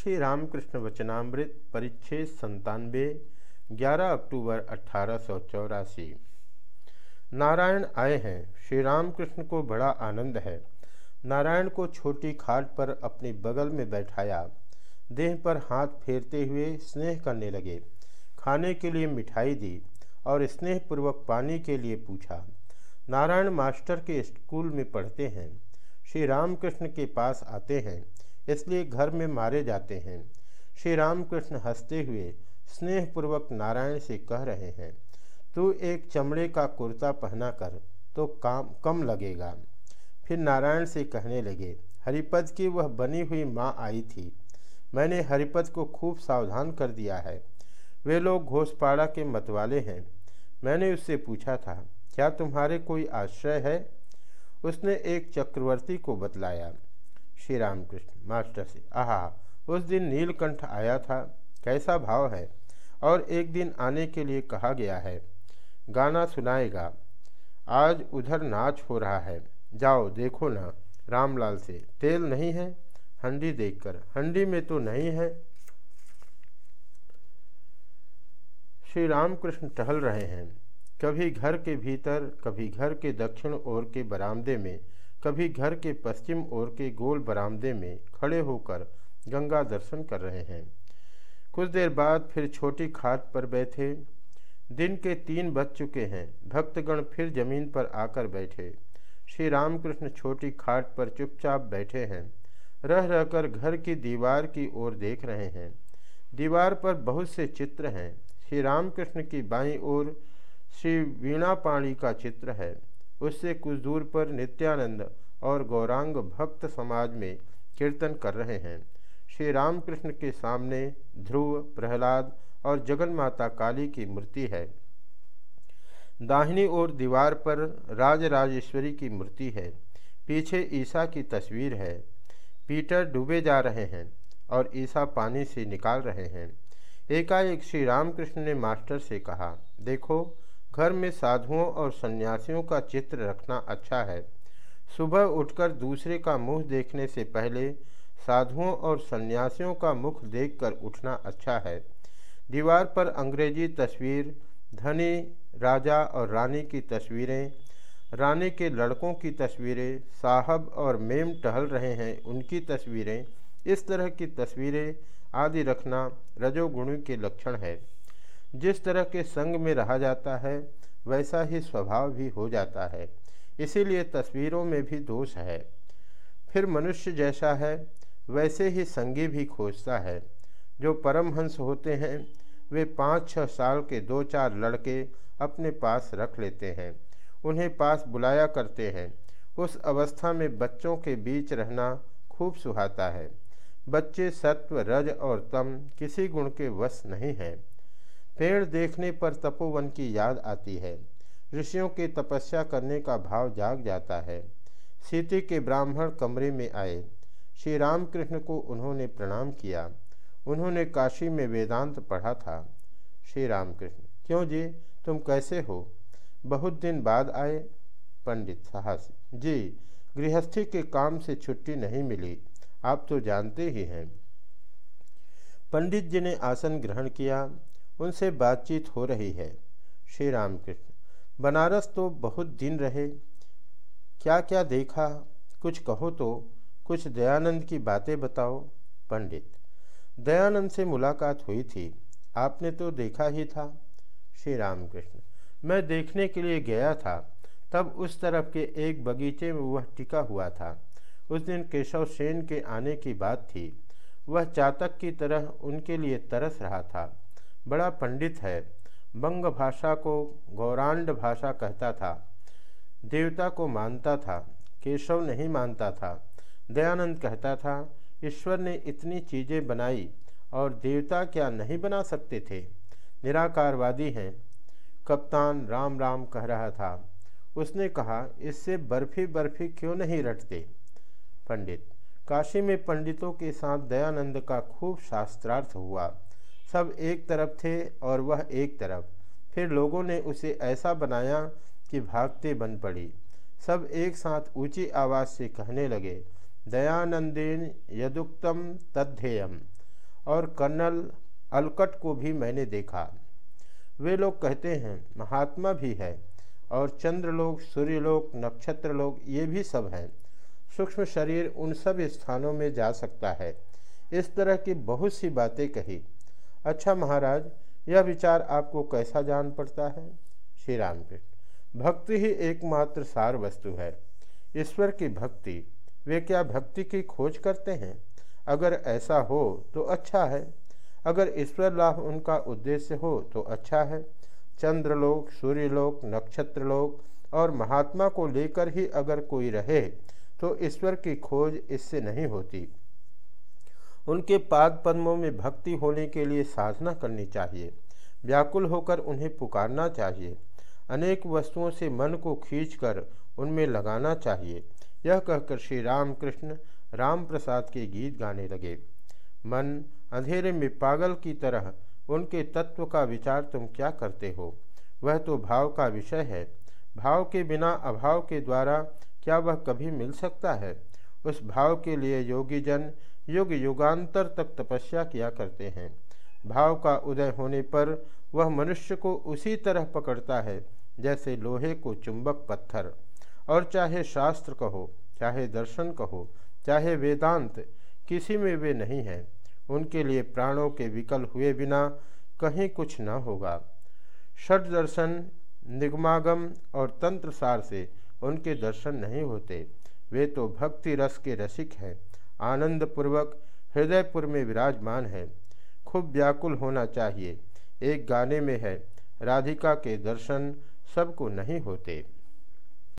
श्री रामकृष्ण वचनामृत परिच्छेद संतानवे 11 अक्टूबर अठारह सौ चौरासी। नारायण आए हैं। श्री रामकृष्ण को बड़ा आनंद है। नारायण को छोटी खाट पर अपने बगल में बैठाया। देह पर हाथ फेरते हुए स्नेह करने लगे। खाने के लिए मिठाई दी और स्नेहपूर्वक पानी के लिए पूछा, नारायण मास्टर के स्कूल में पढ़ते हैं? श्री रामकृष्ण के पास आते हैं। इसलिए घर में मारे जाते हैं। श्री रामकृष्ण हँसते हुए स्नेहपूर्वक नारायण से कह रहे हैं, तू एक चमड़े का कुर्ता पहना कर तो काम, कम लगेगा। फिर नारायण से कहने लगे, हरिपद की वह बनी हुई माँ आई थी। मैंने हरिपद को खूब सावधान कर दिया है। वे लोग घोषपाड़ा के मतवाले हैं। मैंने उससे पूछा था, क्या तुम्हारे कोई आश्रय है? उसने एक चक्रवर्ती को बतलाया श्री रामकृष्ण मास्टर से, आहा, उस दिन नीलकंठ आया था, कैसा भाव है? और एक दिन आने के लिए कहा गया है। गाना सुनाएगा। आज उधर नाच हो रहा है। जाओ, देखो ना, रामलाल से, तेल नहीं है? हंडी देखकर, हंडी में तो नहीं है? श्री रामकृष्ण टहल रहे हैं। कभी घर के भीतर, कभी घर के दक्षिण ओर के बरामदे में कभी घर के पश्चिम ओर के गोल बरामदे में खड़े होकर गंगा दर्शन कर रहे हैं। कुछ देर बाद फिर छोटी खाट पर बैठे। दिन के तीन बज चुके हैं। भक्तगण फिर ज़मीन पर आकर बैठे। श्री रामकृष्ण छोटी खाट पर चुपचाप बैठे हैं। रह रहकर घर की दीवार की ओर देख रहे हैं। दीवार पर बहुत से चित्र हैं। श्री रामकृष्ण की बाईं ओर श्री वीणा पाणी का चित्र है। उससे कुछ दूर पर नित्यानंद और गौरांग भक्त समाज में कीर्तन कर रहे हैं। श्री रामकृष्ण के सामने ध्रुव, प्रहलाद और जगन माता काली की मूर्ति है। दाहिनी ओर दीवार पर राजराजेश्वरी की मूर्ति है। पीछे ईसा की तस्वीर है। पीटर डूबे जा रहे हैं और ईसा पानी से निकाल रहे हैं। एकाएक श्री रामकृष्ण ने मास्टर से कहा, देखो घर में साधुओं और सन्यासियों का चित्र रखना अच्छा है। सुबह उठकर दूसरे का मुँह देखने से पहले साधुओं और सन्यासियों का मुख देखकर उठना अच्छा है। दीवार पर अंग्रेज़ी तस्वीर, धनी, राजा और रानी की तस्वीरें, रानी के लड़कों की तस्वीरें, साहब और मेम टहल रहे हैं उनकी तस्वीरें, इस तरह की तस्वीरें आदि रखना रजोगुणी के लक्षण है। जिस तरह के संग में रहा जाता है, वैसा ही स्वभाव भी हो जाता है। इसीलिए तस्वीरों में भी दोष है। फिर मनुष्य जैसा है, वैसे ही संगी भी खोजता है। जो परमहंस होते हैं, वे पाँच छः साल के दो चार लड़के अपने पास रख लेते हैं। उन्हें पास बुलाया करते हैं। उस अवस्था में बच्चों के बीच रहना खूब सुहाता है। बच्चे सत्व, रज और तम किसी गुण के वश नहीं हैं। पेड़ देखने पर तपोवन की याद आती है। ऋषियों के तपस्या करने का भाव जाग जाता है। सीते के ब्राह्मण कमरे में आए। श्री रामकृष्ण को उन्होंने प्रणाम किया। उन्होंने काशी में वेदांत पढ़ा था। श्री रामकृष्ण, क्यों जी? तुम कैसे हो? बहुत दिन बाद आए, पंडित साहस। जी, गृहस्थी के काम से छुट्टी नहीं मिली। आप तो जानते ही हैं। पंडित जी ने आसन ग्रहण किया। उनसे बातचीत हो रही है। श्री रामकृष्ण, बनारस तो बहुत दिन रहे क्या क्या देखा? कुछ कहो तो कुछ दयानंद की बातें बताओ। पंडित, दयानंद से मुलाकात हुई थी। आपने तो देखा ही था। श्री रामकृष्ण, मैं देखने के लिए गया था। तब उस तरफ़ के एक बगीचे में वह टिका हुआ था। उस दिन केशव सेन के आने की बात थी। वह चातक की तरह उनके लिए तरस रहा था। बड़ा पंडित है। बंग भाषा को गौरांड भाषा कहता था। देवता को मानता था। केशव नहीं मानता था। दयानंद कहता था, ईश्वर ने इतनी चीज़ें बनाई और देवता क्या नहीं बना सकते थे? निराकारवादी हैं। कप्तान राम राम कह रहा था। उसने कहा, इससे बर्फ़ी बर्फ़ी क्यों नहीं रटते? पंडित, काशी में पंडितों के साथ दयानंद का खूब शास्त्रार्थ हुआ। सब एक तरफ़ थे और वह एक तरफ़। फिर लोगों ने उसे ऐसा बनाया कि भागते बन पड़ी। सब एक साथ ऊँची आवाज़ से कहने लगे, दयानंदेन यदुक्तम तद्धेयम। और कर्नल अलकट को भी मैंने देखा। वे लोग कहते हैं, महात्मा भी है और चंद्रलोक, सूर्यलोक, नक्षत्रलोक, ये भी सब हैं। सूक्ष्म शरीर उन सब स्थानों में जा सकता है। इस तरह की बहुत सी बातें कही। अच्छा महाराज, यह विचार आपको कैसा जान पड़ता है? श्री रामकृष्ण, भक्ति ही एकमात्र सार वस्तु है। ईश्वर की भक्ति, वे क्या भक्ति की खोज करते हैं? अगर ऐसा हो तो अच्छा है। अगर ईश्वर लाभ उनका उद्देश्य हो तो अच्छा है। चंद्रलोक, सूर्यलोक, नक्षत्रलोक और महात्मा को लेकर ही अगर कोई रहे तो ईश्वर की खोज इससे नहीं होती। उनके पाद पद्मों में भक्ति होने के लिए साधना करनी चाहिए, व्याकुल होकर उन्हें पुकारना चाहिए। अनेक वस्तुओं से मन को खींचकर उनमें लगाना चाहिए। यह कहकर श्री रामकृष्ण राम प्रसाद के गीत गाने लगे। मन, अंधेरे में पागल की तरह उनके तत्व का विचार तुम क्या करते हो? वह तो भाव का विषय है। भाव के बिना अभाव के द्वारा क्या वह कभी मिल सकता है? उस भाव के लिए योगी जन युग युगांतर तक तपस्या किया करते हैं। भाव का उदय होने पर वह मनुष्य को उसी तरह पकड़ता है, जैसे लोहे को चुंबक पत्थर। और चाहे शास्त्र कहो, चाहे दर्शन कहो, चाहे वेदांत, किसी में वे नहीं हैं। उनके लिए प्राणों के विकल हुए बिना कहीं कुछ न होगा। षट दर्शन, निगमागम और तंत्र सार से उनके दर्शन नहीं होते। वे तो भक्ति रस के रसिक हैं। आनंद पूर्वक हृदयपुर में विराजमान है। खूब व्याकुल होना चाहिए। एक गाने में है, राधिका के दर्शन सबको नहीं होते।